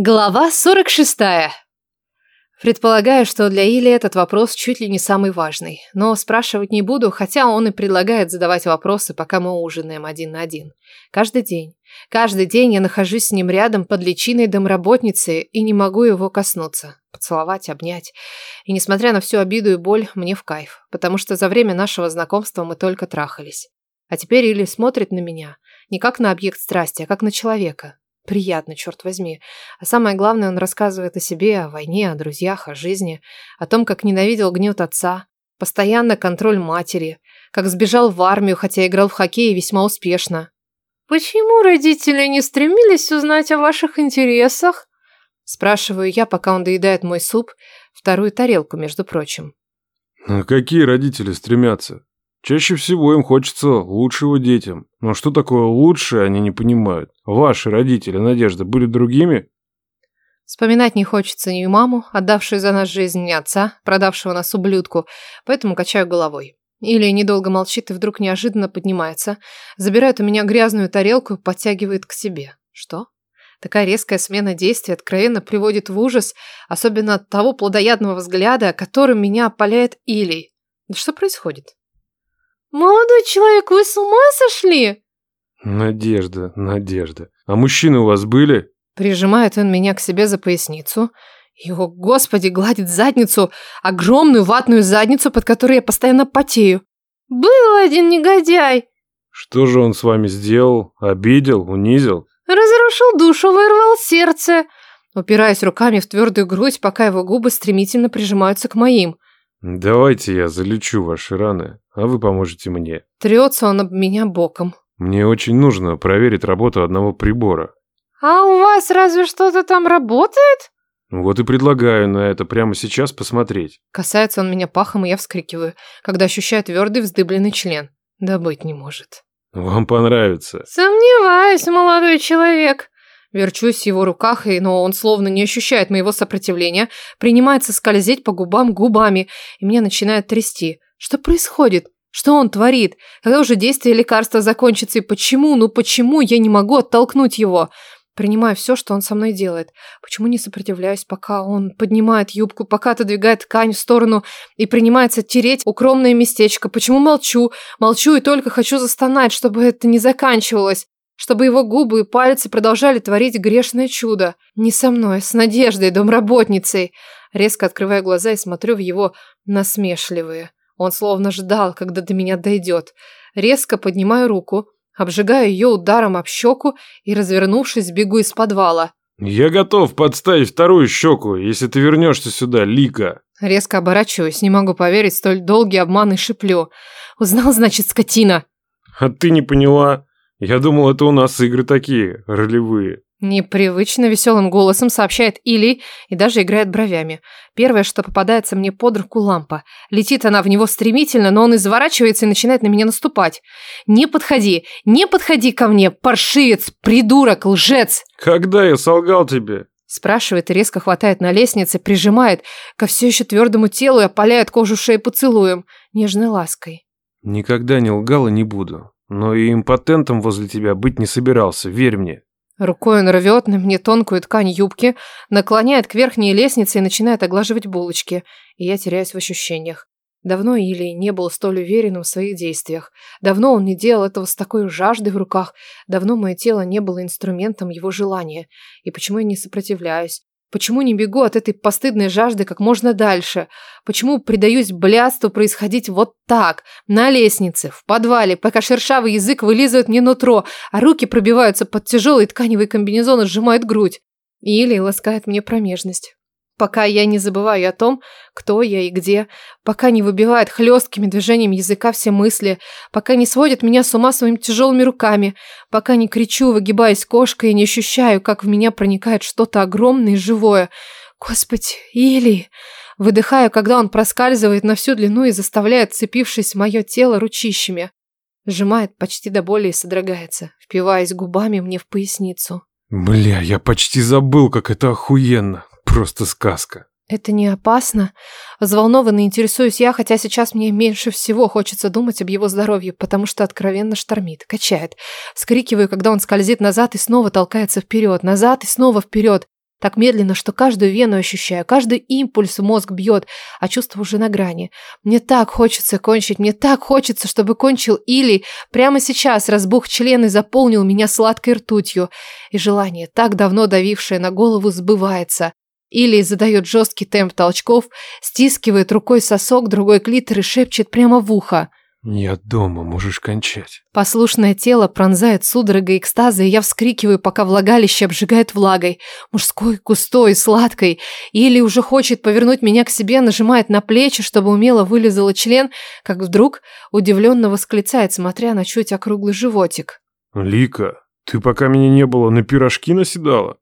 Глава 46. Предполагаю, что для Или этот вопрос чуть ли не самый важный, но спрашивать не буду, хотя он и предлагает задавать вопросы, пока мы ужинаем один на один. Каждый день. Каждый день я нахожусь с ним рядом под личиной домработницы и не могу его коснуться, поцеловать, обнять. И несмотря на всю обиду и боль, мне в кайф, потому что за время нашего знакомства мы только трахались. А теперь Или смотрит на меня не как на объект страсти, а как на человека. Приятно, черт возьми. А самое главное, он рассказывает о себе, о войне, о друзьях, о жизни, о том, как ненавидел гнет отца, постоянно контроль матери, как сбежал в армию, хотя играл в хоккей весьма успешно. «Почему родители не стремились узнать о ваших интересах?» Спрашиваю я, пока он доедает мой суп, вторую тарелку, между прочим. «А какие родители стремятся? Чаще всего им хочется лучшего детям. Но что такое лучшее, они не понимают. Ваши родители, Надежда, были другими? Вспоминать не хочется ни маму, отдавшую за нас жизнь, ни отца, продавшего нас ублюдку, поэтому качаю головой. Или недолго молчит и вдруг неожиданно поднимается, забирает у меня грязную тарелку и подтягивает к себе. Что? Такая резкая смена действий откровенно приводит в ужас, особенно от того плодоядного взгляда, которым меня опаляет Илей. Да что происходит? «Молодой человек, вы с ума сошли?» «Надежда, Надежда. А мужчины у вас были?» Прижимает он меня к себе за поясницу. Его, господи, гладит задницу, огромную ватную задницу, под которой я постоянно потею. «Был один негодяй!» «Что же он с вами сделал? Обидел? Унизил?» «Разрушил душу, вырвал сердце!» Упираясь руками в твердую грудь, пока его губы стремительно прижимаются к моим. «Давайте я залечу ваши раны, а вы поможете мне». Трется он об меня боком. «Мне очень нужно проверить работу одного прибора». «А у вас разве что-то там работает?» Вот и предлагаю на это прямо сейчас посмотреть. Касается он меня пахом, и я вскрикиваю, когда ощущаю твердый вздыбленный член. Да быть не может. Вам понравится. Сомневаюсь, молодой человек. Верчусь в его руках, и, но он словно не ощущает моего сопротивления, принимается скользить по губам губами, и меня начинает трясти. Что происходит? Что он творит? Когда уже действие лекарства закончится, и почему, ну почему я не могу оттолкнуть его? Принимаю все, что он со мной делает. Почему не сопротивляюсь, пока он поднимает юбку, пока отодвигает ткань в сторону и принимается тереть укромное местечко? Почему молчу? Молчу и только хочу застонать, чтобы это не заканчивалось чтобы его губы и пальцы продолжали творить грешное чудо. Не со мной, с Надеждой, домработницей. Резко открываю глаза и смотрю в его насмешливые. Он словно ждал, когда до меня дойдет. Резко поднимаю руку, обжигаю ее ударом об щеку и, развернувшись, бегу из подвала. «Я готов подставить вторую щеку, если ты вернешься сюда, Лика!» Резко оборачиваюсь, не могу поверить столь долгий обман и шиплю. «Узнал, значит, скотина!» «А ты не поняла?» Я думал, это у нас игры такие, ролевые. Непривычно веселым голосом сообщает Или и даже играет бровями. Первое, что попадается мне под руку лампа. Летит она в него стремительно, но он изворачивается и начинает на меня наступать. «Не подходи! Не подходи ко мне, паршивец, придурок, лжец!» «Когда я солгал тебе?» Спрашивает и резко хватает на лестнице, прижимает ко все еще твердому телу и опаляет кожу шеи поцелуем, нежной лаской. «Никогда не лгал и не буду. Но и импотентом возле тебя быть не собирался, верь мне. Рукой он рвет на мне тонкую ткань юбки, наклоняет к верхней лестнице и начинает оглаживать булочки, и я теряюсь в ощущениях. Давно Или не был столь уверенным в своих действиях. Давно он не делал этого с такой жаждой в руках. Давно мое тело не было инструментом его желания. И почему я не сопротивляюсь? Почему не бегу от этой постыдной жажды как можно дальше? Почему предаюсь блядству происходить вот так, на лестнице, в подвале, пока шершавый язык вылизывает мне нутро, а руки пробиваются под тяжелый тканевый комбинезон и сжимают грудь? Или ласкает мне промежность пока я не забываю о том, кто я и где, пока не выбивает хлесткими движениями языка все мысли, пока не сводит меня с ума своими тяжелыми руками, пока не кричу, выгибаясь кошкой и не ощущаю, как в меня проникает что-то огромное и живое. Господи, Или... Выдыхаю, когда он проскальзывает на всю длину и заставляет, цепившись в мое тело ручищами. Сжимает почти до боли и содрогается, впиваясь губами мне в поясницу. Бля, я почти забыл, как это охуенно. Просто сказка. Это не опасно? Взволнованно интересуюсь я, хотя сейчас мне меньше всего хочется думать об его здоровье, потому что откровенно штормит, качает. Скрикиваю, когда он скользит назад и снова толкается вперед, назад и снова вперед. Так медленно, что каждую вену ощущаю, каждый импульс мозг бьет, а чувство уже на грани. Мне так хочется кончить, мне так хочется, чтобы кончил Или прямо сейчас разбух член и заполнил меня сладкой ртутью. И желание, так давно давившее на голову, сбывается. Или задает жесткий темп толчков, стискивает рукой сосок, другой клитор и шепчет прямо в ухо. «Я дома, можешь кончать». Послушное тело пронзает судорогой экстаза, и я вскрикиваю, пока влагалище обжигает влагой. Мужской, густой, сладкой. Или уже хочет повернуть меня к себе, нажимает на плечи, чтобы умело вылезала член, как вдруг удивленно восклицает, смотря на чуть округлый животик. «Лика, ты пока меня не было, на пирожки наседала?»